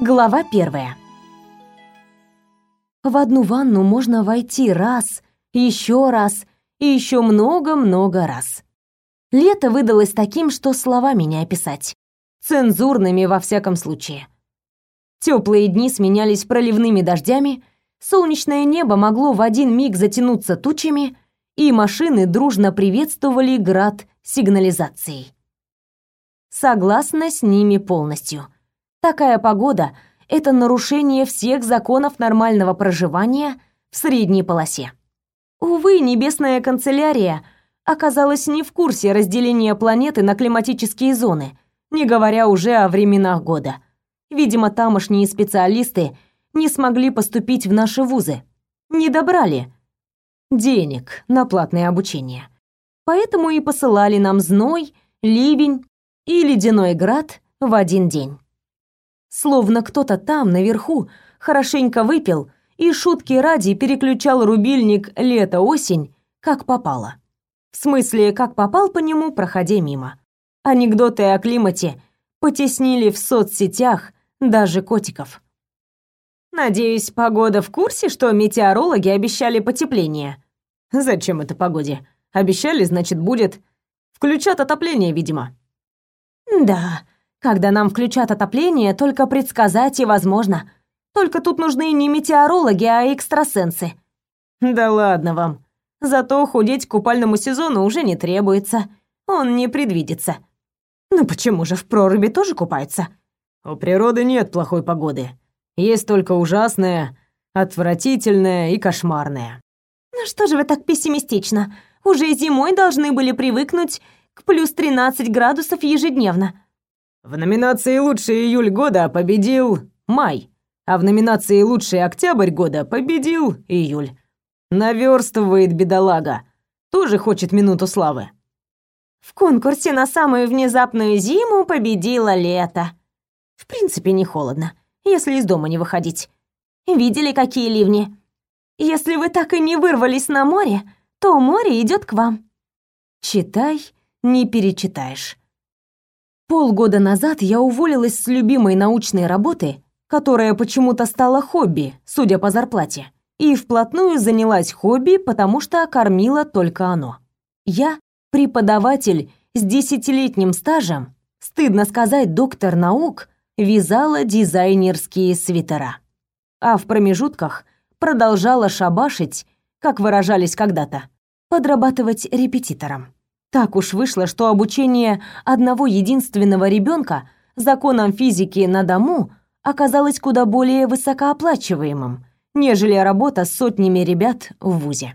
Глава первая. В одну ванну можно войти раз, еще раз и еще много-много раз. Лето выдалось таким, что словами не описать. Цензурными во всяком случае. Теплые дни сменялись проливными дождями, солнечное небо могло в один миг затянуться тучами, и машины дружно приветствовали град сигнализацией. Согласна с ними полностью. Такая погода — это нарушение всех законов нормального проживания в средней полосе. Увы, небесная канцелярия оказалась не в курсе разделения планеты на климатические зоны, не говоря уже о временах года. Видимо, тамошние специалисты не смогли поступить в наши вузы. Не добрали денег на платное обучение. Поэтому и посылали нам зной, ливень и ледяной град в один день. Словно кто-то там, наверху, хорошенько выпил и шутки ради переключал рубильник лето-осень, как попало. В смысле, как попал по нему, проходя мимо. Анекдоты о климате потеснили в соцсетях даже котиков. Надеюсь, погода в курсе, что метеорологи обещали потепление. Зачем это погоде? Обещали, значит, будет. Включат отопление, видимо. Да, когда нам включат отопление, только предсказать и возможно. Только тут нужны не метеорологи, а экстрасенсы. Да ладно вам. Зато худеть к купальному сезону уже не требуется. Он не предвидится. Ну почему же в проруби тоже купаются? У природы нет плохой погоды. Есть только ужасная, отвратительная и кошмарная. Ну что же вы так пессимистично? Уже зимой должны были привыкнуть к плюс 13 градусов ежедневно. В номинации «Лучший июль года» победил май, а в номинации «Лучший октябрь года» победил июль. Наверстывает бедолага. Тоже хочет минуту славы. В конкурсе на самую внезапную зиму победило лето. В принципе, не холодно, если из дома не выходить. Видели, какие ливни? Если вы так и не вырвались на море, то море идет к вам. Читай, не перечитаешь. Полгода назад я уволилась с любимой научной работы, которая почему-то стала хобби, судя по зарплате, и вплотную занялась хобби, потому что кормила только оно. Я преподаватель с десятилетним стажем, стыдно сказать, доктор наук, вязала дизайнерские свитера. А в промежутках продолжала шабашить, как выражались когда-то, подрабатывать репетитором. Так уж вышло, что обучение одного единственного ребенка законам физики на дому оказалось куда более высокооплачиваемым, нежели работа с сотнями ребят в вузе.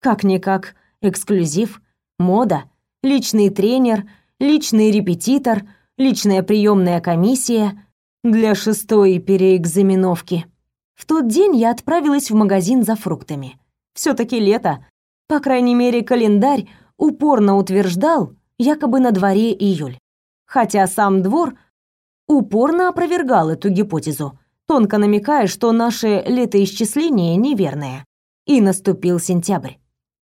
Как-никак, эксклюзив, мода, личный тренер, личный репетитор, личная приемная комиссия для шестой переэкзаменовки. В тот день я отправилась в магазин за фруктами. все таки лето, по крайней мере, календарь упорно утверждал, якобы на дворе июль. Хотя сам двор упорно опровергал эту гипотезу, тонко намекая, что наше летоисчисление неверное. И наступил сентябрь.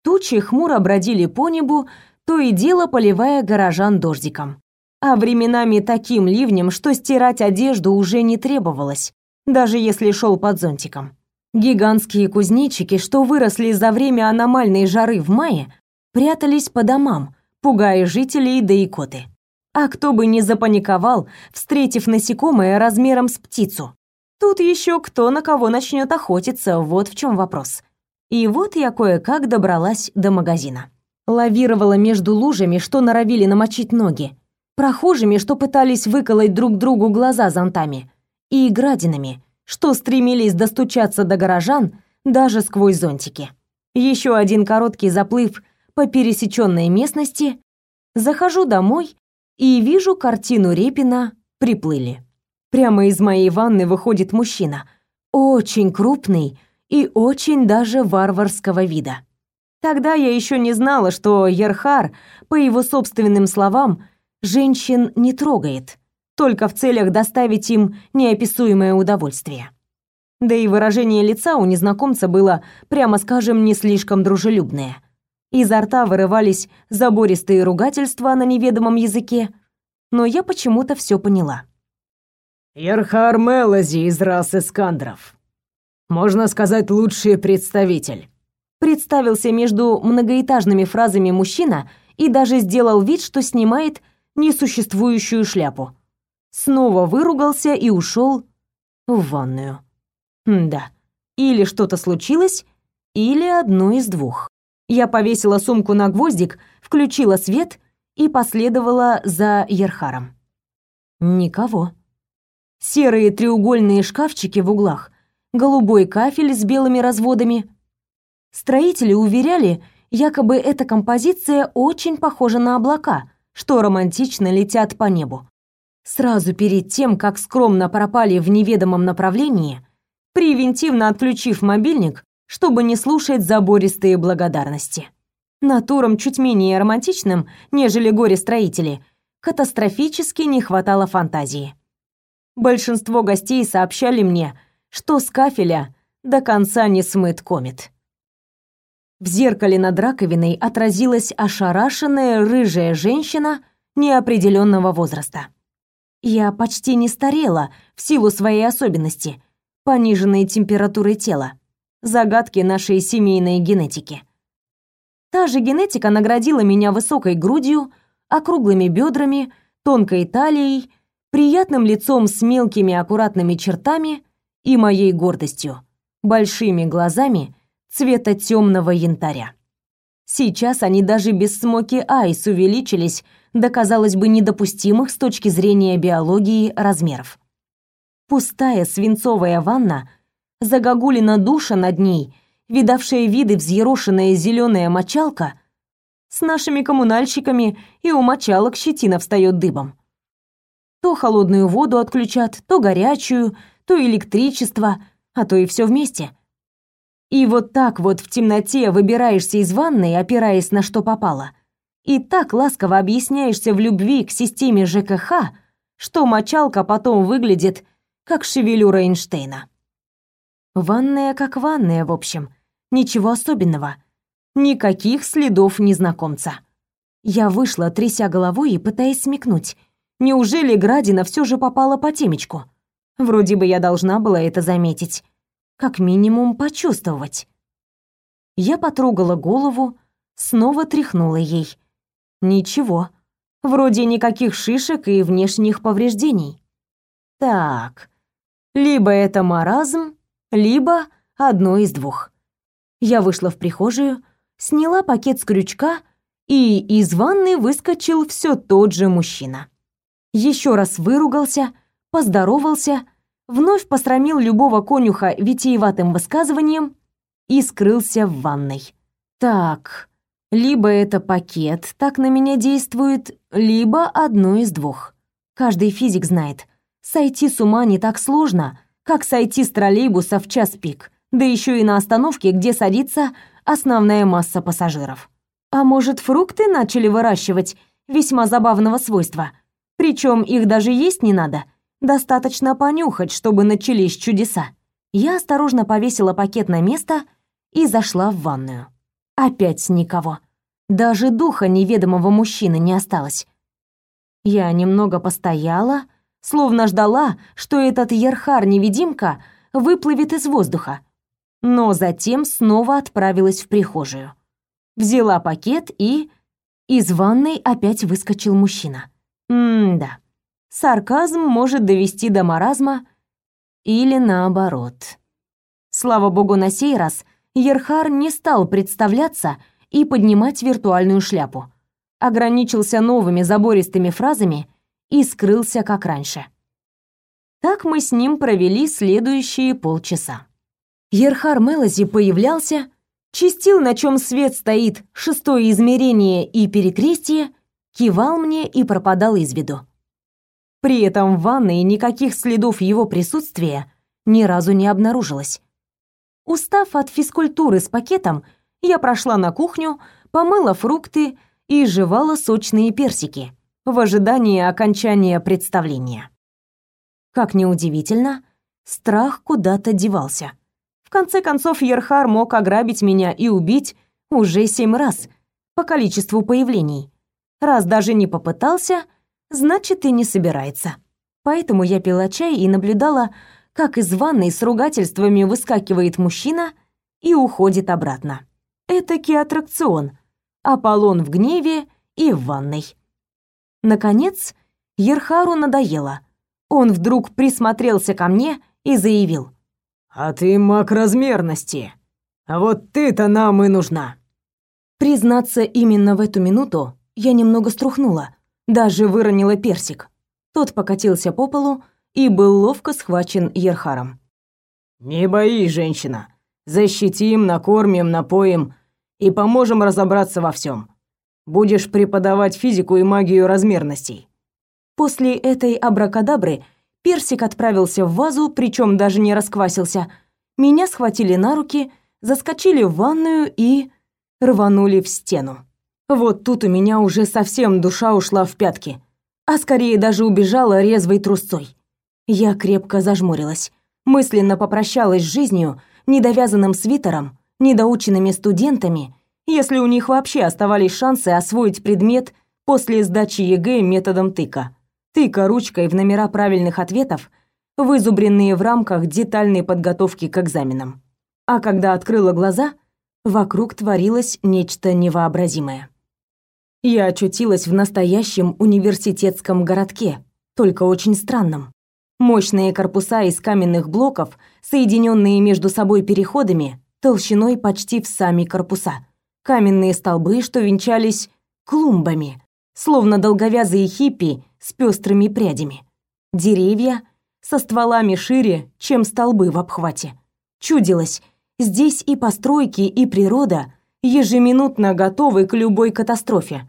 Тучи хмуро бродили по небу, то и дело поливая горожан дождиком. А временами таким ливнем, что стирать одежду уже не требовалось, даже если шел под зонтиком. Гигантские кузнечики, что выросли за время аномальной жары в мае, прятались по домам, пугая жителей да икоты. А кто бы не запаниковал, встретив насекомое размером с птицу. Тут еще кто на кого начнет охотиться, вот в чем вопрос. И вот я кое-как добралась до магазина. Лавировала между лужами, что норовили намочить ноги, прохожими, что пытались выколоть друг другу глаза зонтами, и градинами, что стремились достучаться до горожан даже сквозь зонтики. Еще один короткий заплыв по пересеченной местности, захожу домой и вижу картину Репина «Приплыли». Прямо из моей ванны выходит мужчина, очень крупный и очень даже варварского вида. Тогда я еще не знала, что Ерхар, по его собственным словам, женщин не трогает, только в целях доставить им неописуемое удовольствие. Да и выражение лица у незнакомца было, прямо скажем, не слишком дружелюбное – Изо рта вырывались забористые ругательства на неведомом языке, но я почему-то все поняла. Ерхар Мелози из расы Скандров. Можно сказать, лучший представитель. Представился между многоэтажными фразами мужчина и даже сделал вид, что снимает несуществующую шляпу. Снова выругался и ушел в ванную. да. Или что-то случилось, или одно из двух. Я повесила сумку на гвоздик, включила свет и последовала за Ерхаром. Никого. Серые треугольные шкафчики в углах, голубой кафель с белыми разводами. Строители уверяли, якобы эта композиция очень похожа на облака, что романтично летят по небу. Сразу перед тем, как скромно пропали в неведомом направлении, превентивно отключив мобильник, чтобы не слушать забористые благодарности. Натурам чуть менее романтичным, нежели горе-строители, катастрофически не хватало фантазии. Большинство гостей сообщали мне, что с кафеля до конца не смыт комет. В зеркале над раковиной отразилась ошарашенная рыжая женщина неопределенного возраста. Я почти не старела в силу своей особенности пониженной температурой тела загадки нашей семейной генетики. Та же генетика наградила меня высокой грудью, округлыми бедрами, тонкой талией, приятным лицом с мелкими аккуратными чертами и моей гордостью, большими глазами цвета темного янтаря. Сейчас они даже без смоки айс увеличились до, казалось бы, недопустимых с точки зрения биологии размеров. Пустая свинцовая ванна — загогулина душа над ней, видавшая виды взъерошенная зеленая мочалка, с нашими коммунальщиками и у мочалок щетина встает дыбом. То холодную воду отключат, то горячую, то электричество, а то и все вместе. И вот так вот в темноте выбираешься из ванной, опираясь на что попало, и так ласково объясняешься в любви к системе ЖКХ, что мочалка потом выглядит как шевелюра Эйнштейна. Ванная как ванная, в общем. Ничего особенного. Никаких следов незнакомца. Я вышла, тряся головой и пытаясь смекнуть. Неужели Градина все же попала по темечку? Вроде бы я должна была это заметить. Как минимум почувствовать. Я потрогала голову, снова тряхнула ей. Ничего. Вроде никаких шишек и внешних повреждений. Так. Либо это маразм, либо одно из двух. Я вышла в прихожую, сняла пакет с крючка, и из ванны выскочил все тот же мужчина. Еще раз выругался, поздоровался, вновь посрамил любого конюха витиеватым высказыванием и скрылся в ванной. Так, либо это пакет так на меня действует, либо одно из двух. Каждый физик знает, сойти с ума не так сложно — как сойти с троллейбуса в час пик, да еще и на остановке, где садится основная масса пассажиров. А может, фрукты начали выращивать весьма забавного свойства? Причем их даже есть не надо. Достаточно понюхать, чтобы начались чудеса. Я осторожно повесила пакет на место и зашла в ванную. Опять никого. Даже духа неведомого мужчины не осталось. Я немного постояла, словно ждала, что этот Ерхар-невидимка выплывет из воздуха. Но затем снова отправилась в прихожую. Взяла пакет и... Из ванной опять выскочил мужчина. М-да. Сарказм может довести до маразма или наоборот. Слава богу, на сей раз Ерхар не стал представляться и поднимать виртуальную шляпу. Ограничился новыми забористыми фразами и скрылся как раньше. Так мы с ним провели следующие полчаса. Ерхар Мелози появлялся, чистил, на чем свет стоит шестое измерение и перекрестие, кивал мне и пропадал из виду. При этом в ванной никаких следов его присутствия ни разу не обнаружилось. Устав от физкультуры с пакетом, я прошла на кухню, помыла фрукты и жевала сочные персики в ожидании окончания представления. Как ни удивительно, страх куда-то девался. В конце концов, Ерхар мог ограбить меня и убить уже семь раз по количеству появлений. Раз даже не попытался, значит и не собирается. Поэтому я пила чай и наблюдала, как из ванной с ругательствами выскакивает мужчина и уходит обратно. Этакий аттракцион. Аполлон в гневе и в ванной. Наконец, Ерхару надоело. Он вдруг присмотрелся ко мне и заявил. «А ты маг размерности. А вот ты-то нам и нужна». Признаться, именно в эту минуту я немного струхнула, даже выронила персик. Тот покатился по полу и был ловко схвачен Ерхаром. «Не боись, женщина. Защитим, накормим, напоим и поможем разобраться во всем. Будешь преподавать физику и магию размерностей». После этой абракадабры персик отправился в вазу, причем даже не расквасился. Меня схватили на руки, заскочили в ванную и рванули в стену. Вот тут у меня уже совсем душа ушла в пятки, а скорее даже убежала резвой трусцой. Я крепко зажмурилась, мысленно попрощалась с жизнью, недовязанным свитером, недоученными студентами, если у них вообще оставались шансы освоить предмет после сдачи ЕГЭ методом тыка. Тыка ручкой в номера правильных ответов, вызубренные в рамках детальной подготовки к экзаменам. А когда открыла глаза, вокруг творилось нечто невообразимое. Я очутилась в настоящем университетском городке, только очень странном. Мощные корпуса из каменных блоков, соединенные между собой переходами, толщиной почти в сами корпуса. Каменные столбы, что венчались клумбами, словно долговязые хиппи с пестрыми прядями. Деревья со стволами шире, чем столбы в обхвате. Чудилось, Здесь и постройки, и природа ежеминутно готовы к любой катастрофе.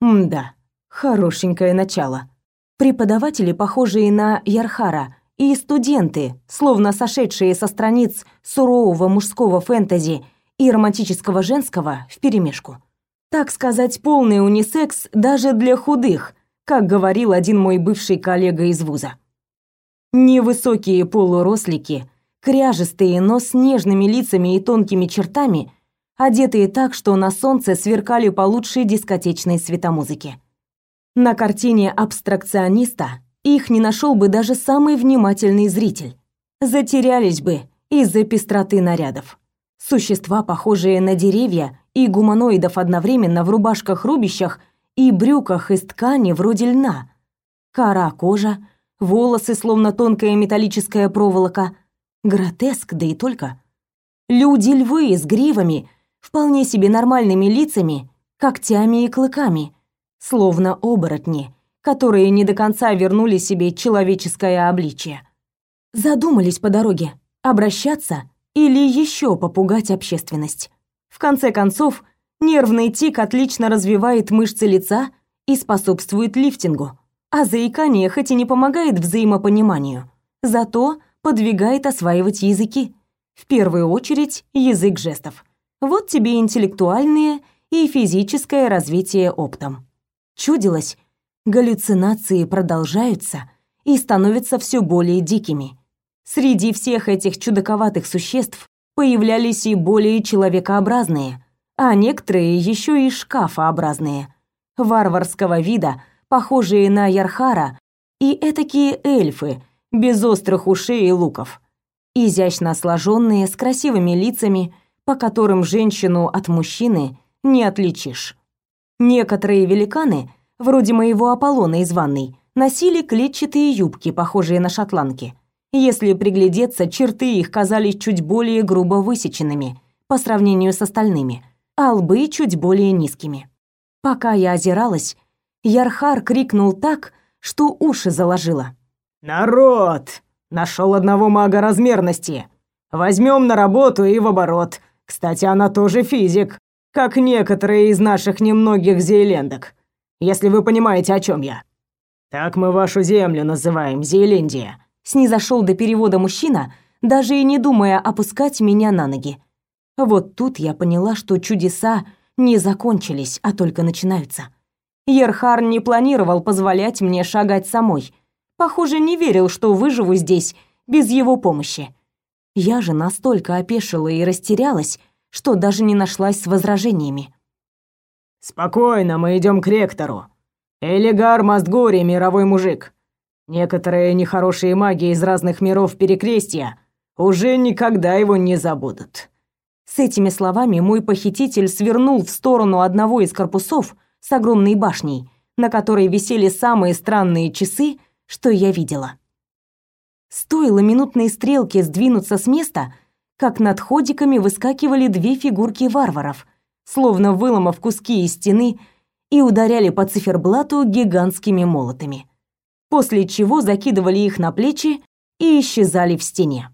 Мда, хорошенькое начало. Преподаватели, похожие на Ярхара, и студенты, словно сошедшие со страниц сурового мужского фэнтези и романтического женского вперемешку. Так сказать, полный унисекс даже для худых, как говорил один мой бывший коллега из вуза. Невысокие полурослики – кряжестые, но с нежными лицами и тонкими чертами, одетые так, что на солнце сверкали получше дискотечной светомузыки. На картине абстракциониста их не нашел бы даже самый внимательный зритель. Затерялись бы из-за пестроты нарядов. Существа, похожие на деревья и гуманоидов одновременно в рубашках-рубищах и брюках из ткани вроде льна. Кора кожа, волосы, словно тонкая металлическая проволока – Гротеск, да и только. Люди-львы с гривами, вполне себе нормальными лицами, когтями и клыками, словно оборотни, которые не до конца вернули себе человеческое обличие. Задумались по дороге, обращаться или еще попугать общественность. В конце концов, нервный тик отлично развивает мышцы лица и способствует лифтингу, а заикание хоть и не помогает взаимопониманию, зато подвигает осваивать языки. В первую очередь язык жестов. Вот тебе интеллектуальное и физическое развитие оптом. Чудилось, галлюцинации продолжаются и становятся все более дикими. Среди всех этих чудаковатых существ появлялись и более человекообразные, а некоторые еще и шкафообразные, варварского вида, похожие на Ярхара, и этакие эльфы, без острых ушей и луков. Изящно сложенные, с красивыми лицами, по которым женщину от мужчины не отличишь. Некоторые великаны, вроде моего Аполлона из ванной, носили клетчатые юбки, похожие на шотландки. Если приглядеться, черты их казались чуть более грубо высеченными по сравнению с остальными, а лбы чуть более низкими. Пока я озиралась, Ярхар крикнул так, что уши заложило. «Народ! Нашел одного мага размерности. Возьмем на работу и в оборот. Кстати, она тоже физик, как некоторые из наших немногих зейлендок, если вы понимаете, о чем я. Так мы вашу землю называем, Зейлендия». Снизошел до перевода мужчина, даже и не думая опускать меня на ноги. Вот тут я поняла, что чудеса не закончились, а только начинаются. Ерхар не планировал позволять мне шагать самой — Похоже, не верил, что выживу здесь без его помощи. Я же настолько опешила и растерялась, что даже не нашлась с возражениями. «Спокойно, мы идем к ректору. Элигар Мастгори, мировой мужик. Некоторые нехорошие маги из разных миров Перекрестия уже никогда его не забудут. С этими словами мой похититель свернул в сторону одного из корпусов с огромной башней, на которой висели самые странные часы, что я видела. Стоило минутной стрелке сдвинуться с места, как над ходиками выскакивали две фигурки варваров, словно выломав куски из стены и ударяли по циферблату гигантскими молотами. После чего закидывали их на плечи и исчезали в стене.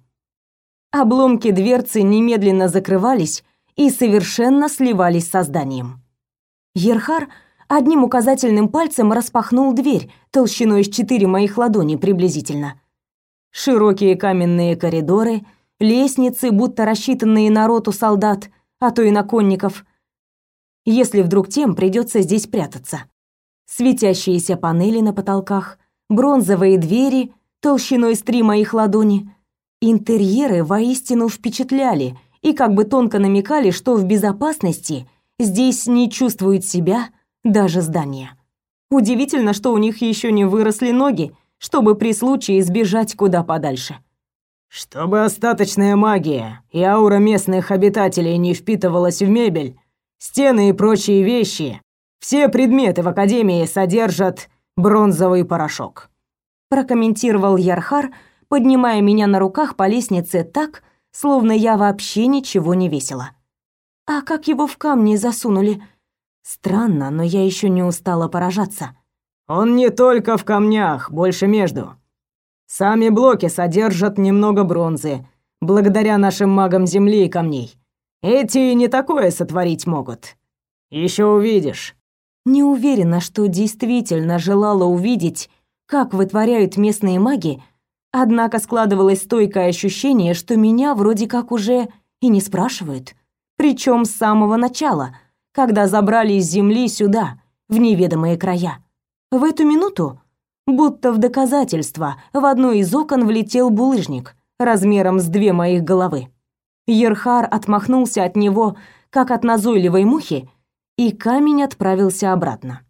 Обломки дверцы немедленно закрывались и совершенно сливались со зданием. Ерхар одним указательным пальцем распахнул дверь толщиной с четыре моих ладони приблизительно. Широкие каменные коридоры, лестницы, будто рассчитанные на роту солдат, а то и на конников, если вдруг тем придется здесь прятаться. Светящиеся панели на потолках, бронзовые двери толщиной с три моих ладони. Интерьеры воистину впечатляли и как бы тонко намекали, что в безопасности здесь не чувствует себя даже здание. Удивительно, что у них еще не выросли ноги, чтобы при случае сбежать куда подальше. Чтобы остаточная магия и аура местных обитателей не впитывалась в мебель, стены и прочие вещи, все предметы в академии содержат бронзовый порошок. Прокомментировал Ярхар, поднимая меня на руках по лестнице так, словно я вообще ничего не весила. А как его в камни засунули? Странно, но я еще не устала поражаться. Он не только в камнях, больше между. Сами блоки содержат немного бронзы, благодаря нашим магам земли и камней. Эти не такое сотворить могут. Еще увидишь. Не уверена, что действительно желала увидеть, как вытворяют местные маги, однако складывалось стойкое ощущение, что меня вроде как уже и не спрашивают. Причем с самого начала, когда забрали с земли сюда, в неведомые края. В эту минуту, будто в доказательство, в одно из окон влетел булыжник размером с две моих головы. Ерхар отмахнулся от него, как от назойливой мухи, и камень отправился обратно.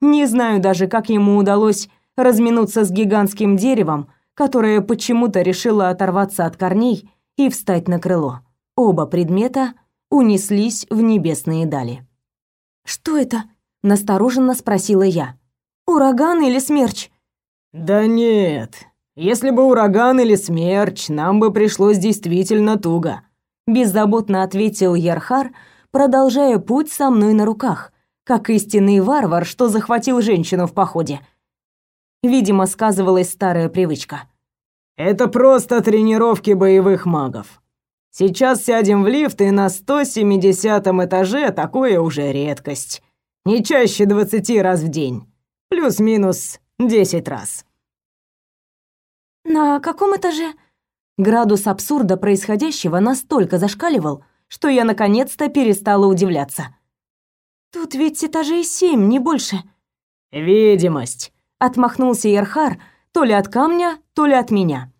Не знаю даже, как ему удалось разминуться с гигантским деревом, которое почему-то решило оторваться от корней и встать на крыло. Оба предмета унеслись в небесные дали. «Что это?» — настороженно спросила я. «Ураган или смерч?» «Да нет. Если бы ураган или смерч, нам бы пришлось действительно туго беззаботно ответил Ярхар, продолжая путь со мной на руках, как истинный варвар, что захватил женщину в походе. Видимо, сказывалась старая привычка. Это просто тренировки боевых магов. Сейчас сядем в лифт, и на 170 этаже такое уже редкость. Не чаще 20 раз в день. Плюс-минус 10 раз. На каком этаже? Градус абсурда происходящего настолько зашкаливал, что я наконец-то перестала удивляться. Тут ведь этажей семь, не больше. Видимость, отмахнулся Ерхар, то ли от камня, то ли от меня.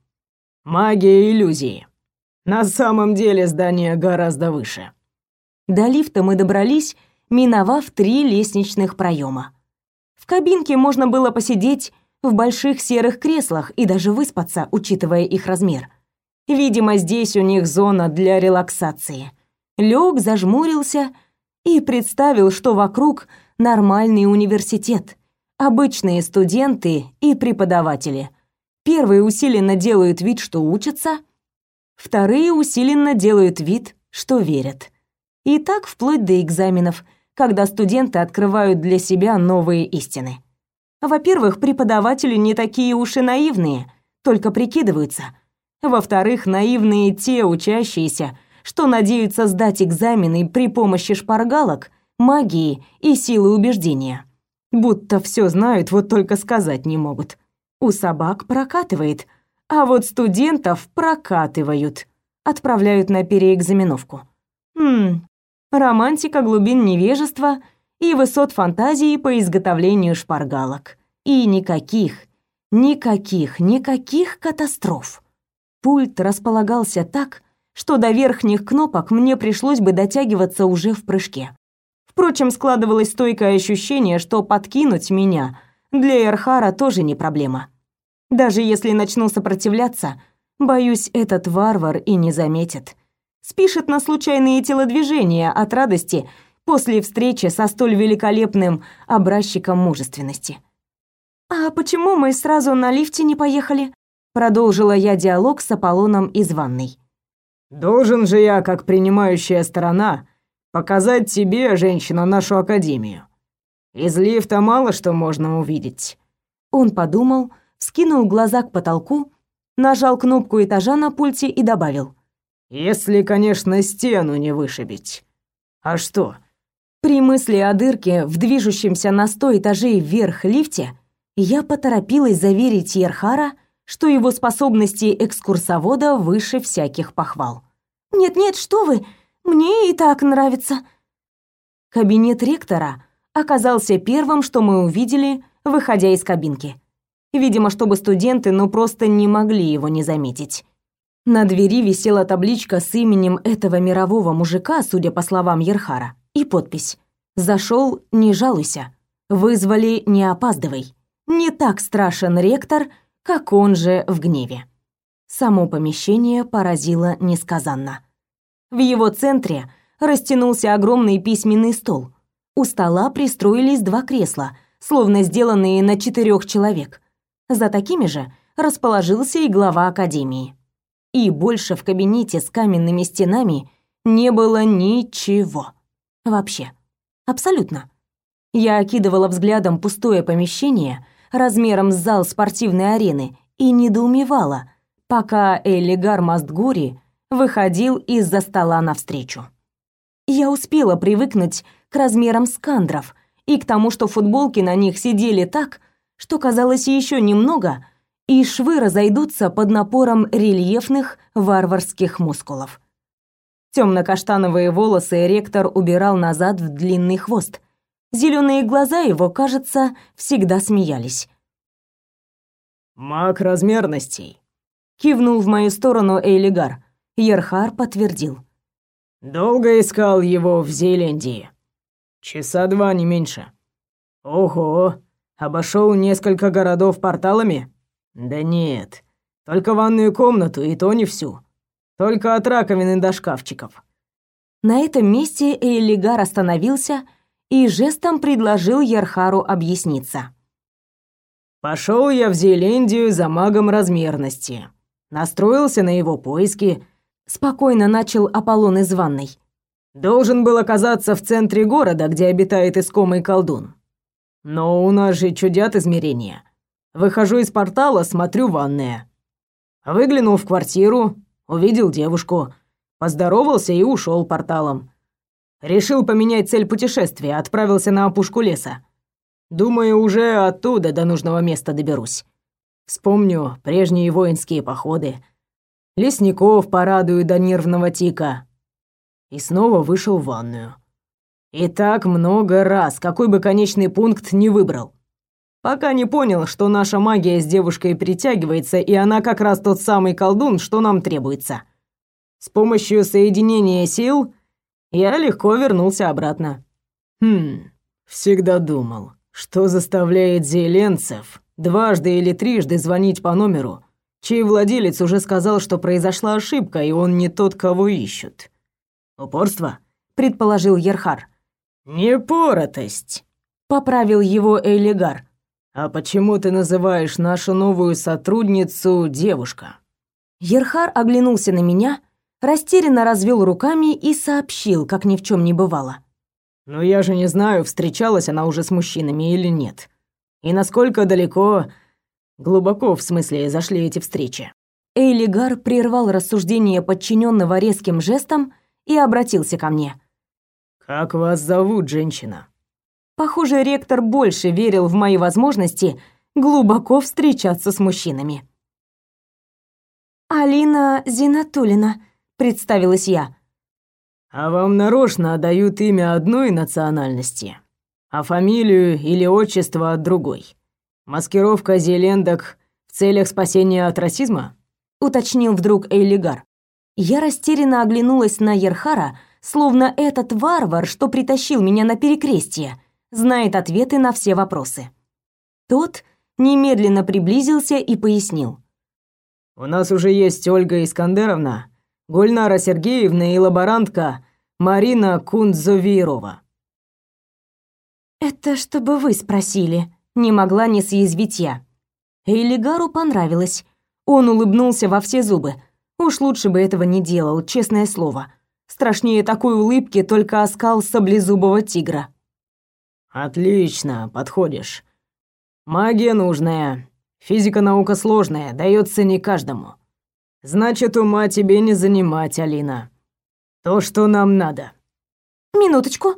Магия иллюзии. На самом деле здание гораздо выше. До лифта мы добрались, миновав три лестничных проема. В кабинке можно было посидеть в больших серых креслах и даже выспаться, учитывая их размер. Видимо, здесь у них зона для релаксации. Лёг зажмурился и представил, что вокруг нормальный университет, обычные студенты и преподаватели. Первые усиленно делают вид, что учатся, вторые усиленно делают вид, что верят. И так вплоть до экзаменов, когда студенты открывают для себя новые истины. Во-первых, преподаватели не такие уж и наивные, только прикидываются – во-вторых, наивные те учащиеся, что надеются сдать экзамены при помощи шпаргалок, магии и силы убеждения. Будто все знают, вот только сказать не могут. У собак прокатывает, а вот студентов прокатывают. Отправляют на переэкзаменовку. Хм, романтика глубин невежества и высот фантазии по изготовлению шпаргалок. И никаких, никаких, никаких катастроф. Пульт располагался так, что до верхних кнопок мне пришлось бы дотягиваться уже в прыжке. Впрочем, складывалось стойкое ощущение, что подкинуть меня для Эрхара тоже не проблема. Даже если начну сопротивляться, боюсь, этот варвар и не заметит. Спишет на случайные телодвижения от радости после встречи со столь великолепным образчиком мужественности. «А почему мы сразу на лифте не поехали?» Продолжила я диалог с Аполлоном из ванной. «Должен же я, как принимающая сторона, показать тебе, женщина, нашу академию. Из лифта мало что можно увидеть». Он подумал, скинул глаза к потолку, нажал кнопку этажа на пульте и добавил. «Если, конечно, стену не вышибить. А что?» При мысли о дырке в движущемся на сто этажей вверх лифте я поторопилась заверить Ерхара, что его способности экскурсовода выше всяких похвал. «Нет-нет, что вы, мне и так нравится». Кабинет ректора оказался первым, что мы увидели, выходя из кабинки. Видимо, чтобы студенты ну просто не могли его не заметить. На двери висела табличка с именем этого мирового мужика, судя по словам Ерхара, и подпись «Зашел, не жалуйся. Вызвали, не опаздывай. Не так страшен ректор, как он же в гневе». Само помещение поразило несказанно. В его центре растянулся огромный письменный стол. У стола пристроились два кресла, словно сделанные на четырех человек. За такими же расположился и глава академии. И больше в кабинете с каменными стенами не было ничего. Вообще. Абсолютно. Я окидывала взглядом пустое помещение размером с зал спортивной арены и недоумевала, пока Элигар Мастгури выходил из-за стола навстречу. Я успела привыкнуть к размерам скандров и к тому, что футболки на них сидели так, что казалось еще немного, и швы разойдутся под напором рельефных варварских мускулов. Темно-каштановые волосы ректор убирал назад в длинный хвост. Зеленые глаза его, кажется, всегда смеялись. «Маг размерностей», — кивнул в мою сторону Эйлигар. Ерхар подтвердил. «Долго искал его в Зеландии. Часа два, не меньше. Ого, обошел несколько городов порталами? Да нет, только ванную комнату, и то не всю. Только от раковины до шкафчиков». На этом месте Эйлигар остановился и жестом предложил Ерхару объясниться. Пошел я в Зеландию за магом размерности. Настроился на его поиски, спокойно начал Аполлон из ванной. Должен был оказаться в центре города, где обитает искомый колдун. Но у нас же чудят измерения. Выхожу из портала, смотрю ванная. Выглянул в квартиру, увидел девушку, поздоровался и ушел порталом. Решил поменять цель путешествия, отправился на опушку леса. Думаю, уже оттуда до нужного места доберусь. Вспомню прежние воинские походы, лесников порадую до нервного тика. И снова вышел в ванную. И так много раз, какой бы конечный пункт ни выбрал. Пока не понял, что наша магия с девушкой притягивается, и она как раз тот самый колдун, что нам требуется. С помощью соединения сил я легко вернулся обратно. Хм, всегда думал, что заставляет зеленцев дважды или трижды звонить по номеру, чей владелец уже сказал, что произошла ошибка, и он не тот, кого ищут. Упорство, предположил Ерхар. Непоротость, поправил его Элигар. А почему ты называешь нашу новую сотрудницу девушка? Ерхар оглянулся на меня, растерянно развел руками и сообщил, как ни в чем не бывало. «Но я же не знаю, встречалась она уже с мужчинами или нет. И насколько далеко Глубоко, в смысле, зашли эти встречи. Эйлигар прервал рассуждение подчиненного резким жестом и обратился ко мне. «Как вас зовут, женщина?» Похоже, ректор больше верил в мои возможности глубоко встречаться с мужчинами. «Алина Зинатулина», — представилась я. «А вам нарочно дают имя одной национальности, а фамилию или отчество от другой?» Маскировка зелендок в целях спасения от расизма? уточнил вдруг Эйлигар. Я растерянно оглянулась на Ерхара, словно этот варвар, что притащил меня на перекрестие, знает ответы на все вопросы. Тот немедленно приблизился и пояснил. «У нас уже есть Ольга Искандеровна, Гульнара Сергеевна и лаборантка Марина Кунзовирова». «Это чтобы вы спросили», — не могла не съязвить я. Эйлигару понравилось. Он улыбнулся во все зубы. Уж лучше бы этого не делал, честное слово. Страшнее такой улыбки только оскал саблезубого тигра. «Отлично, подходишь. Магия нужная. Физика наука сложная, дается не каждому. Значит, ума тебе не занимать, Алина. То, что нам надо». «Минуточку».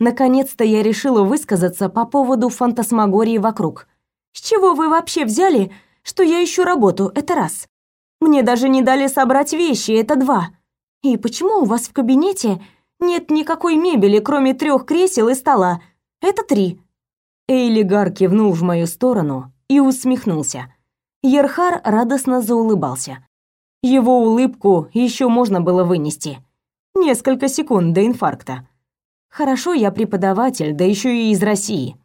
Наконец-то я решила высказаться по поводу фантасмагории вокруг. «С чего вы вообще взяли, что я ищу работу? Это раз. Мне даже не дали собрать вещи, это два. И почему у вас в кабинете нет никакой мебели, кроме трех кресел и стола? Это три. Эйлигар кивнул в мою сторону и усмехнулся. Ерхар радостно заулыбался. Его улыбку еще можно было вынести. Несколько секунд до инфаркта. Хорошо, я преподаватель, да еще и из России.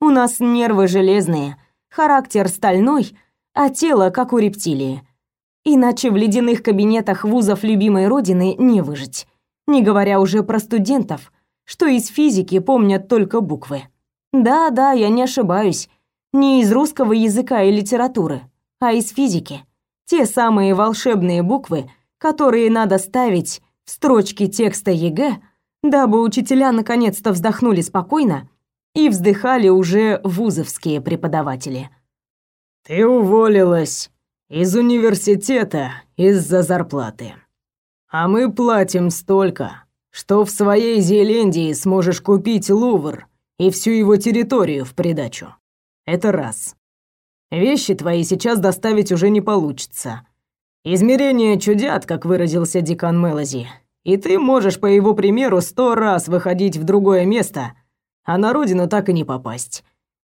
У нас нервы железные, характер стальной, а тело как у рептилии. Иначе в ледяных кабинетах вузов любимой родины не выжить. Не говоря уже про студентов, что из физики помнят только буквы. Да-да, я не ошибаюсь. Не из русского языка и литературы, а из физики. Те самые волшебные буквы, которые надо ставить в строчки текста ЕГЭ, дабы учителя наконец-то вздохнули спокойно и вздыхали уже вузовские преподаватели. «Ты уволилась», из университета из-за зарплаты. А мы платим столько, что в своей Зеландии сможешь купить Лувр и всю его территорию в придачу. Это раз. Вещи твои сейчас доставить уже не получится. Измерения чудят, как выразился декан Мелози, и ты можешь по его примеру сто раз выходить в другое место, а на родину так и не попасть.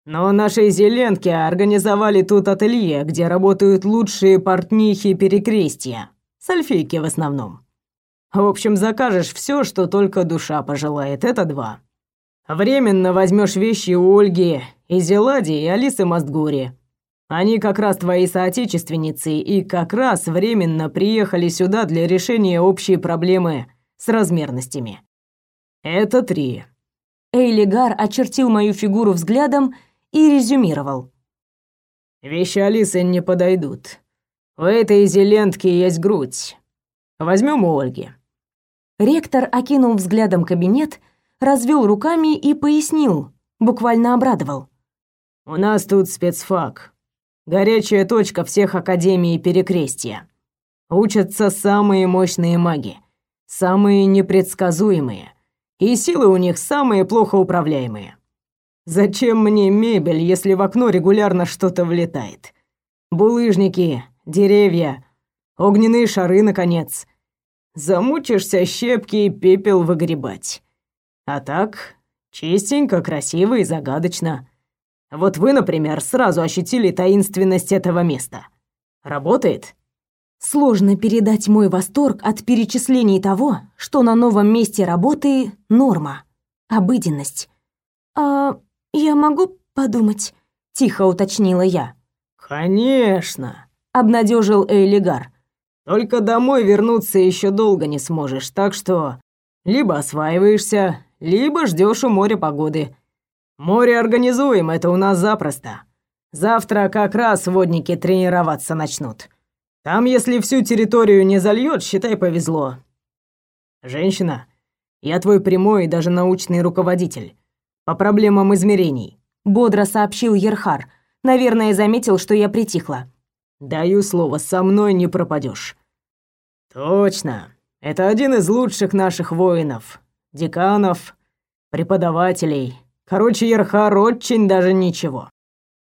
Но наши зеленки организовали тут ателье, где работают лучшие портнихи перекрестия. Сальфейки в основном. В общем, закажешь все, что только душа пожелает. Это два. Временно возьмешь вещи у Ольги и Зелади и Алисы Мастгури. Они как раз твои соотечественницы и как раз временно приехали сюда для решения общей проблемы с размерностями. Это три. Эйлигар очертил мою фигуру взглядом и резюмировал. «Вещи Алисы не подойдут. У этой зелентки есть грудь. Возьмем у Ольги». Ректор окинул взглядом кабинет, развел руками и пояснил, буквально обрадовал. «У нас тут спецфак. Горячая точка всех академий Перекрестия. Учатся самые мощные маги, самые непредсказуемые, и силы у них самые плохо управляемые. Зачем мне мебель, если в окно регулярно что-то влетает? Булыжники, деревья, огненные шары, наконец. Замучишься щепки и пепел выгребать. А так, чистенько, красиво и загадочно. Вот вы, например, сразу ощутили таинственность этого места. Работает? Сложно передать мой восторг от перечислений того, что на новом месте работы норма, обыденность. А «Я могу подумать?» — тихо уточнила я. «Конечно», — обнадежил Эйлигар. «Только домой вернуться еще долго не сможешь, так что либо осваиваешься, либо ждешь у моря погоды. Море организуем, это у нас запросто. Завтра как раз водники тренироваться начнут. Там, если всю территорию не зальет, считай, повезло. Женщина, я твой прямой и даже научный руководитель по проблемам измерений», — бодро сообщил Ерхар. Наверное, заметил, что я притихла. «Даю слово, со мной не пропадешь. «Точно. Это один из лучших наших воинов, деканов, преподавателей. Короче, Ерхар очень даже ничего».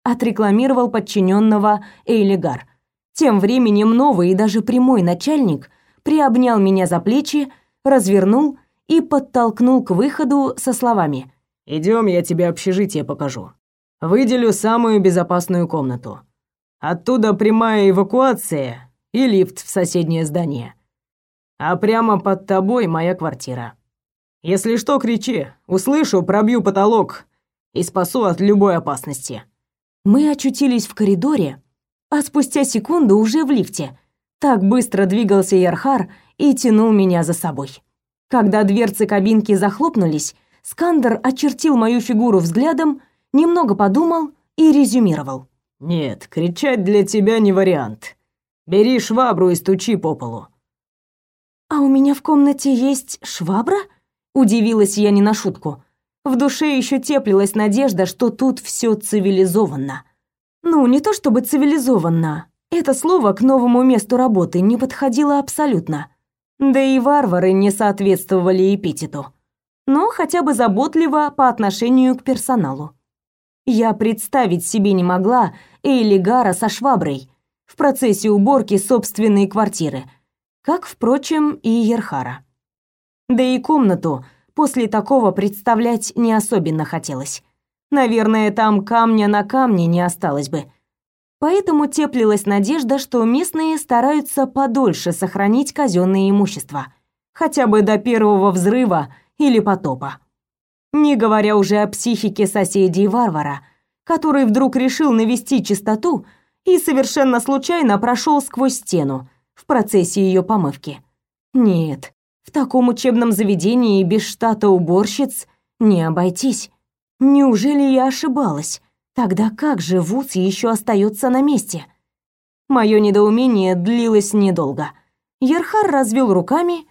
Отрекламировал подчиненного Эйлигар. Тем временем новый и даже прямой начальник приобнял меня за плечи, развернул и подтолкнул к выходу со словами Идем, я тебе общежитие покажу. Выделю самую безопасную комнату. Оттуда прямая эвакуация и лифт в соседнее здание. А прямо под тобой моя квартира. Если что, кричи. Услышу, пробью потолок и спасу от любой опасности. Мы очутились в коридоре, а спустя секунду уже в лифте. Так быстро двигался Ярхар и тянул меня за собой. Когда дверцы кабинки захлопнулись, Скандер очертил мою фигуру взглядом, немного подумал и резюмировал. «Нет, кричать для тебя не вариант. Бери швабру и стучи по полу». «А у меня в комнате есть швабра?» Удивилась я не на шутку. В душе еще теплилась надежда, что тут все цивилизованно. Ну, не то чтобы цивилизованно. Это слово к новому месту работы не подходило абсолютно. Да и варвары не соответствовали эпитету. Но хотя бы заботливо по отношению к персоналу. Я представить себе не могла Эйлигара со шваброй в процессе уборки собственной квартиры, как, впрочем, и Ерхара. Да и комнату после такого представлять не особенно хотелось. Наверное, там камня на камне не осталось бы. Поэтому теплилась надежда, что местные стараются подольше сохранить казенное имущество, хотя бы до первого взрыва или потопа. Не говоря уже о психике соседей варвара, который вдруг решил навести чистоту и совершенно случайно прошел сквозь стену в процессе ее помывки. Нет, в таком учебном заведении без штата уборщиц не обойтись. Неужели я ошибалась? Тогда как же Вуц еще остается на месте? Мое недоумение длилось недолго. Ерхар развел руками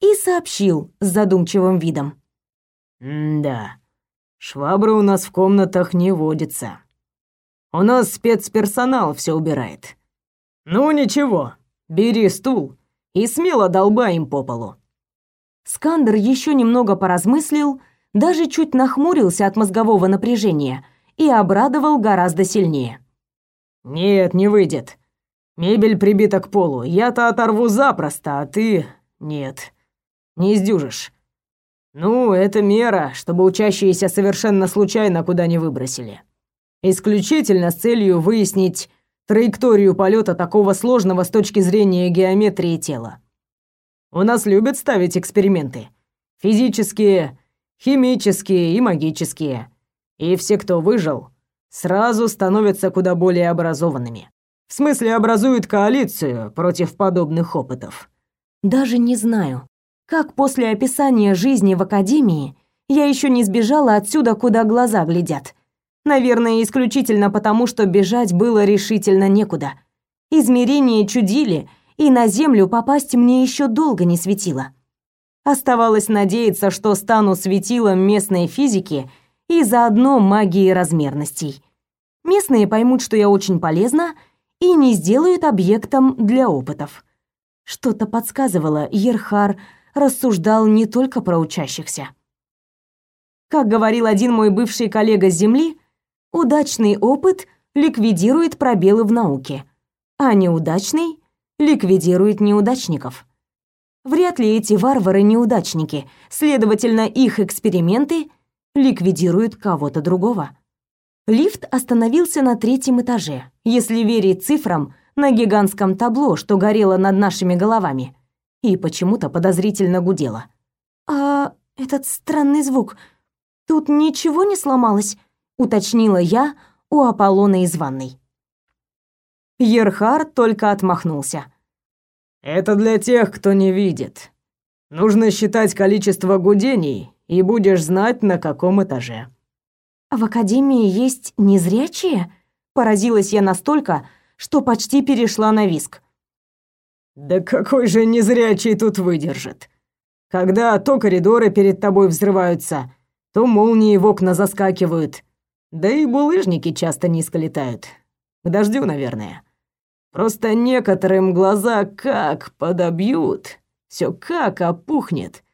и сообщил с задумчивым видом. «Да, швабры у нас в комнатах не водится. У нас спецперсонал все убирает. Ну ничего, бери стул и смело долбай им по полу. Скандер еще немного поразмыслил, даже чуть нахмурился от мозгового напряжения и обрадовал гораздо сильнее. «Нет, не выйдет. Мебель прибита к полу. Я-то оторву запросто, а ты... Нет, не сдюжишь. Ну, это мера, чтобы учащиеся совершенно случайно куда не выбросили. Исключительно с целью выяснить траекторию полета такого сложного с точки зрения геометрии тела. У нас любят ставить эксперименты. Физические, химические и магические. И все, кто выжил, сразу становятся куда более образованными. В смысле, образуют коалицию против подобных опытов. Даже не знаю, как после описания жизни в академии я еще не сбежала отсюда, куда глаза глядят. Наверное, исключительно потому, что бежать было решительно некуда. Измерения чудили, и на Землю попасть мне еще долго не светило. Оставалось надеяться, что стану светилом местной физики и заодно магии размерностей. Местные поймут, что я очень полезна, и не сделают объектом для опытов. Что-то подсказывало, Ерхар рассуждал не только про учащихся. Как говорил один мой бывший коллега с Земли, удачный опыт ликвидирует пробелы в науке, а неудачный ликвидирует неудачников. Вряд ли эти варвары неудачники, следовательно, их эксперименты ликвидируют кого-то другого. Лифт остановился на третьем этаже, если верить цифрам на гигантском табло, что горело над нашими головами, и почему-то подозрительно гудело. «А этот странный звук, тут ничего не сломалось?» — уточнила я у Аполлона из ванной. Ерхар только отмахнулся. Это для тех, кто не видит. Нужно считать количество гудений, и будешь знать, на каком этаже. В академии есть незрячие? Поразилась я настолько, что почти перешла на виск. Да какой же незрячий тут выдержит? Когда то коридоры перед тобой взрываются, то молнии в окна заскакивают. Да и булыжники часто низко летают. К дождю, наверное. Просто некоторым глаза как подобьют, все как опухнет.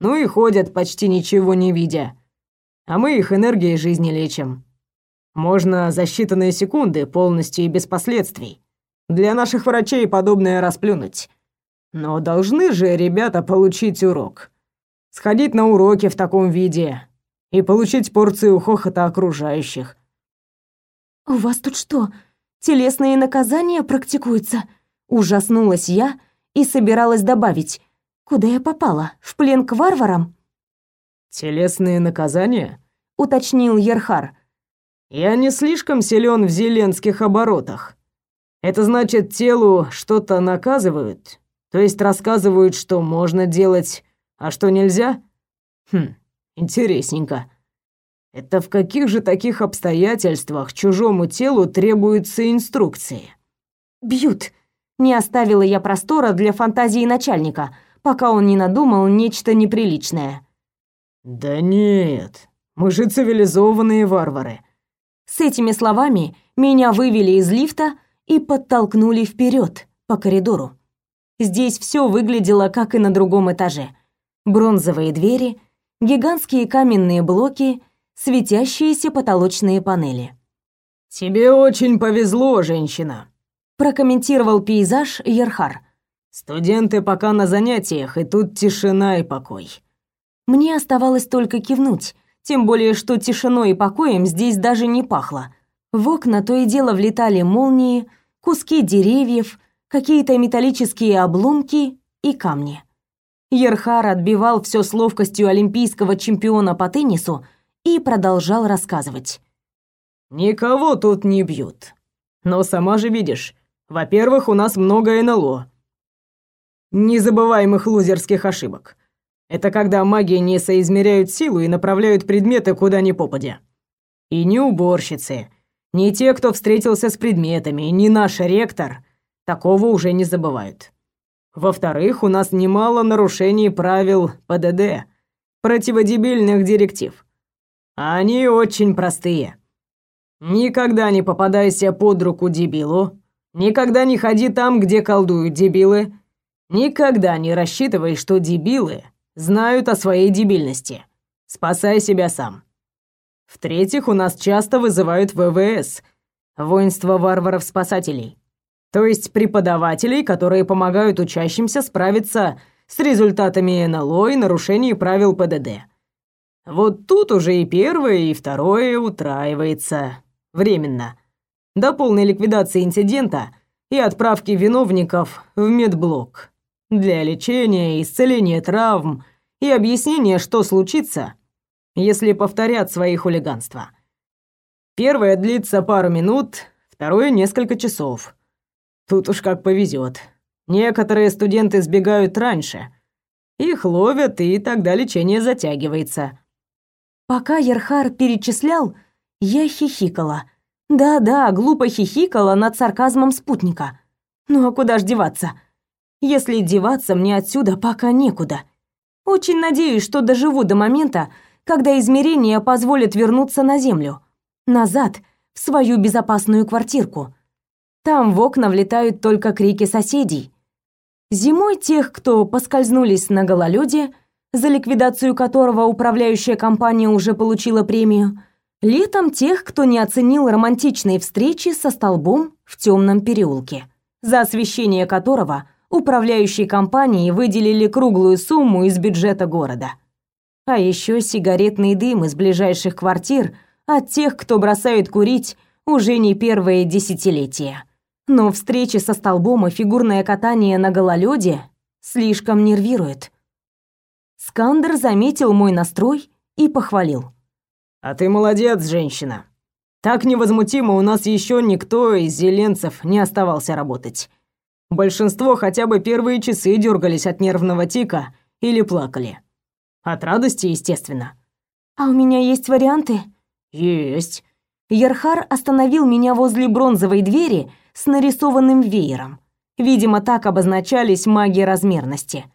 Ну и ходят почти ничего не видя. А мы их энергией жизни лечим. Можно за считанные секунды, полностью и без последствий. Для наших врачей подобное расплюнуть. Но должны же ребята получить урок. Сходить на уроки в таком виде и получить порцию хохота окружающих. «У вас тут что, телесные наказания практикуются?» Ужаснулась я и собиралась добавить. «Куда я попала? В плен к варварам?» «Телесные наказания?» — уточнил Ерхар. Я не слишком силен в зеленских оборотах. Это значит, телу что-то наказывают, то есть рассказывают, что можно делать, а что нельзя? Хм, интересненько. Это в каких же таких обстоятельствах чужому телу требуются инструкции? Бьют. Не оставила я простора для фантазии начальника, пока он не надумал нечто неприличное. Да нет, мы же цивилизованные варвары. С этими словами меня вывели из лифта и подтолкнули вперед по коридору. Здесь все выглядело как и на другом этаже. Бронзовые двери, гигантские каменные блоки светящиеся потолочные панели. «Тебе очень повезло, женщина», — прокомментировал пейзаж Ерхар. «Студенты пока на занятиях, и тут тишина и покой». Мне оставалось только кивнуть, тем более что тишиной и покоем здесь даже не пахло. В окна то и дело влетали молнии, куски деревьев, какие-то металлические обломки и камни. Ерхар отбивал все с ловкостью олимпийского чемпиона по теннису и продолжал рассказывать. «Никого тут не бьют. Но сама же видишь, во-первых, у нас много НЛО. Незабываемых лузерских ошибок. Это когда маги не соизмеряют силу и направляют предметы куда ни попадя. И ни уборщицы, ни те, кто встретился с предметами, ни наш ректор такого уже не забывают. Во-вторых, у нас немало нарушений правил ПДД, противодебильных директив. Они очень простые. Никогда не попадайся под руку дебилу, никогда не ходи там, где колдуют дебилы, никогда не рассчитывай, что дебилы знают о своей дебильности. Спасай себя сам. В-третьих, у нас часто вызывают ВВС, воинство варваров-спасателей. То есть преподавателей, которые помогают учащимся справиться с результатами НЛО и нарушений правил ПДД. Вот тут уже и первое, и второе утраивается. Временно. До полной ликвидации инцидента и отправки виновников в медблок. Для лечения, исцеления травм и объяснения, что случится, если повторят свои хулиганства. Первое длится пару минут, второе — несколько часов. Тут уж как повезет. Некоторые студенты сбегают раньше. Их ловят, и тогда лечение затягивается. Пока Ерхар перечислял, я хихикала. Да-да, глупо хихикала над сарказмом спутника. Ну а куда ж деваться? Если деваться мне отсюда пока некуда. Очень надеюсь, что доживу до момента, когда измерения позволят вернуться на Землю. Назад, в свою безопасную квартирку. Там в окна влетают только крики соседей. Зимой тех, кто поскользнулись на гололёде, за ликвидацию которого управляющая компания уже получила премию, летом тех, кто не оценил романтичные встречи со столбом в темном переулке, за освещение которого управляющей компании выделили круглую сумму из бюджета города. А еще сигаретный дым из ближайших квартир от тех, кто бросает курить уже не первое десятилетие. Но встречи со столбом и фигурное катание на гололёде слишком нервируют. Скандер заметил мой настрой и похвалил. «А ты молодец, женщина. Так невозмутимо у нас еще никто из зеленцев не оставался работать. Большинство хотя бы первые часы дергались от нервного тика или плакали. От радости, естественно. «А у меня есть варианты?» «Есть». Ерхар остановил меня возле бронзовой двери с нарисованным веером. Видимо, так обозначались маги размерности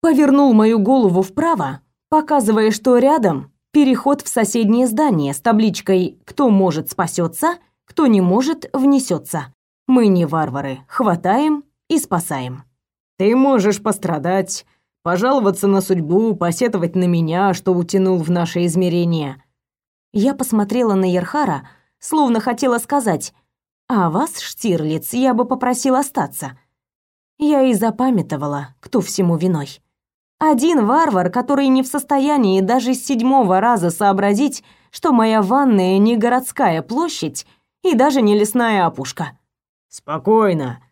повернул мою голову вправо, показывая, что рядом переход в соседнее здание с табличкой «Кто может, спасется, кто не может, внесется». Мы не варвары, хватаем и спасаем. Ты можешь пострадать, пожаловаться на судьбу, посетовать на меня, что утянул в наше измерение. Я посмотрела на Ерхара, словно хотела сказать, «А вас, Штирлиц, я бы попросил остаться». Я и запамятовала, кто всему виной. Один варвар, который не в состоянии даже с седьмого раза сообразить, что моя ванная не городская площадь и даже не лесная опушка. «Спокойно,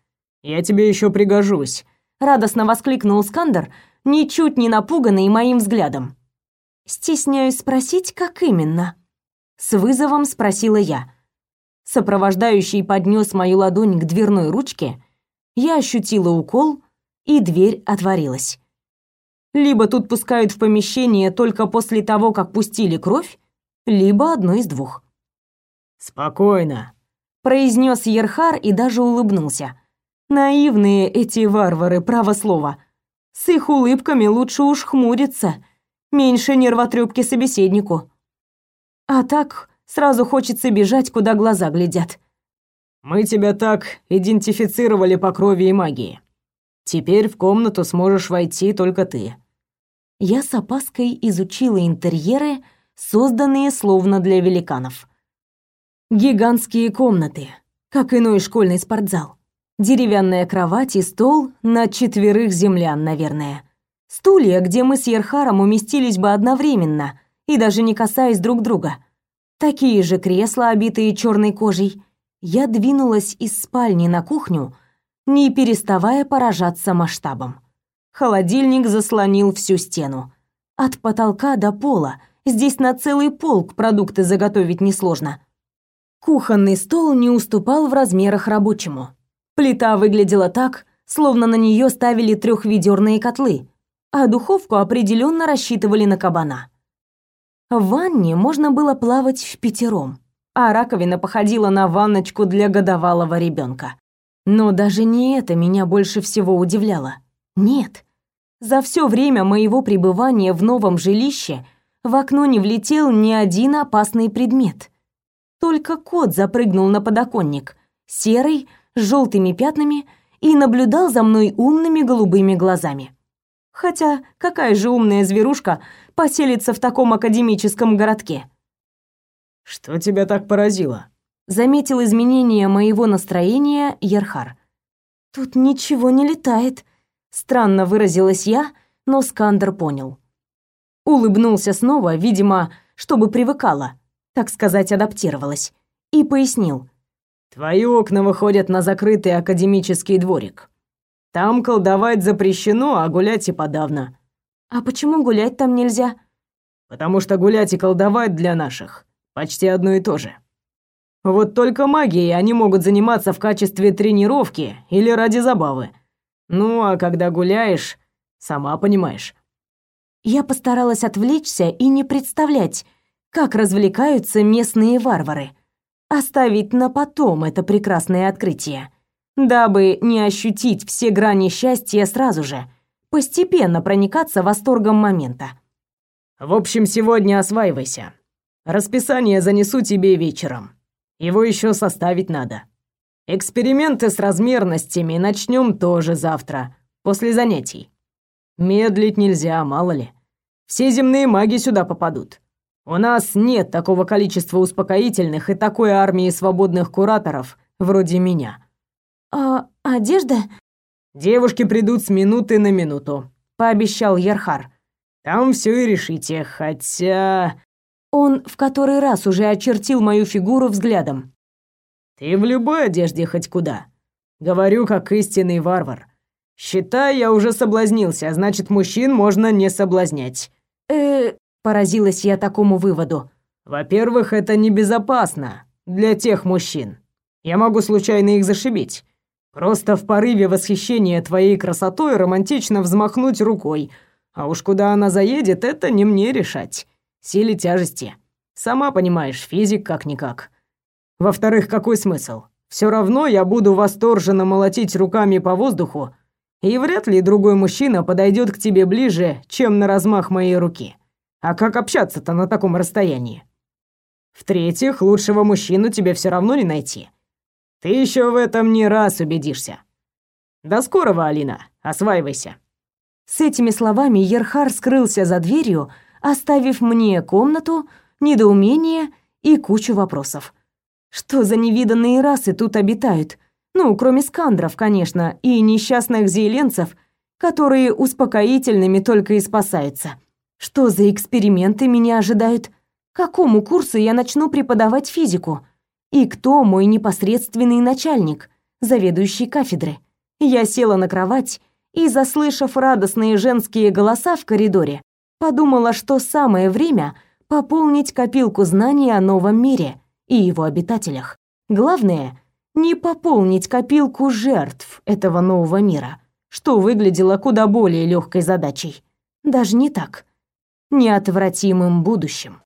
я тебе еще пригожусь», — радостно воскликнул Скандер, ничуть не напуганный моим взглядом. «Стесняюсь спросить, как именно». С вызовом спросила я. Сопровождающий поднес мою ладонь к дверной ручке, я ощутила укол, и дверь отворилась. Либо тут пускают в помещение только после того, как пустили кровь, либо одно из двух. «Спокойно», — произнес Ерхар и даже улыбнулся. Наивные эти варвары, право слово. С их улыбками лучше уж хмуриться, меньше нервотрепки собеседнику. А так сразу хочется бежать, куда глаза глядят. «Мы тебя так идентифицировали по крови и магии. Теперь в комнату сможешь войти только ты». Я с опаской изучила интерьеры, созданные словно для великанов. Гигантские комнаты, как иной школьный спортзал. Деревянная кровать и стол на четверых землян, наверное. Стулья, где мы с Ерхаром уместились бы одновременно и даже не касаясь друг друга. Такие же кресла, обитые черной кожей. Я двинулась из спальни на кухню, не переставая поражаться масштабом. Холодильник заслонил всю стену. От потолка до пола. Здесь на целый полк продукты заготовить несложно. Кухонный стол не уступал в размерах рабочему. Плита выглядела так, словно на нее ставили трехведерные котлы, а духовку определенно рассчитывали на кабана. В ванне можно было плавать в пятером, а раковина походила на ванночку для годовалого ребенка. Но даже не это меня больше всего удивляло. Нет. За все время моего пребывания в новом жилище в окно не влетел ни один опасный предмет. Только кот запрыгнул на подоконник, серый, с желтыми пятнами и наблюдал за мной умными голубыми глазами. Хотя какая же умная зверушка поселится в таком академическом городке? Что тебя так поразило? Заметил изменение моего настроения Ерхар. Тут ничего не летает, странно выразилась я, но Скандер понял. Улыбнулся снова, видимо, чтобы привыкала, так сказать, адаптировалась, и пояснил: Твои окна выходят на закрытый академический дворик. Там колдовать запрещено, а гулять и подавно. А почему гулять там нельзя? Потому что гулять и колдовать для наших почти одно и то же. Вот только магией они могут заниматься в качестве тренировки или ради забавы. Ну, а когда гуляешь, сама понимаешь. Я постаралась отвлечься и не представлять, как развлекаются местные варвары оставить на потом это прекрасное открытие, дабы не ощутить все грани счастья сразу же, постепенно проникаться восторгом момента. В общем, сегодня осваивайся. Расписание занесу тебе вечером. Его еще составить надо. Эксперименты с размерностями начнем тоже завтра, после занятий. Медлить нельзя, мало ли. Все земные маги сюда попадут. У нас нет такого количества успокоительных и такой армии свободных кураторов, вроде меня. А одежда? Девушки придут с минуты на минуту, пообещал Ярхар. Там все и решите, хотя он в который раз уже очертил мою фигуру взглядом. Ты в любой одежде хоть куда. Говорю, как истинный варвар. Считай, я уже соблазнился, а значит, мужчин можно не соблазнять. Э, Поразилась я такому выводу. Во-первых, это небезопасно для тех мужчин. Я могу случайно их зашибить. Просто в порыве восхищения твоей красотой романтично взмахнуть рукой. А уж куда она заедет, это не мне решать. Силе тяжести. Сама понимаешь, физик как-никак. Во-вторых, какой смысл? Все равно я буду восторженно молотить руками по воздуху, и вряд ли другой мужчина подойдет к тебе ближе, чем на размах моей руки. А как общаться-то на таком расстоянии? В-третьих, лучшего мужчину тебе все равно не найти. Ты еще в этом не раз убедишься. До скорого, Алина. Осваивайся. С этими словами Ерхар скрылся за дверью, оставив мне комнату, недоумение и кучу вопросов. Что за невиданные расы тут обитают? Ну, кроме скандров, конечно, и несчастных зеленцев, которые успокоительными только и спасаются. Что за эксперименты меня ожидают? Какому курсу я начну преподавать физику? И кто мой непосредственный начальник, заведующий кафедры? Я села на кровать и, заслышав радостные женские голоса в коридоре, подумала, что самое время пополнить копилку знаний о новом мире и его обитателях. Главное не пополнить копилку жертв этого нового мира, что выглядело куда более легкой задачей. Даже не так. Неотвратимым будущим.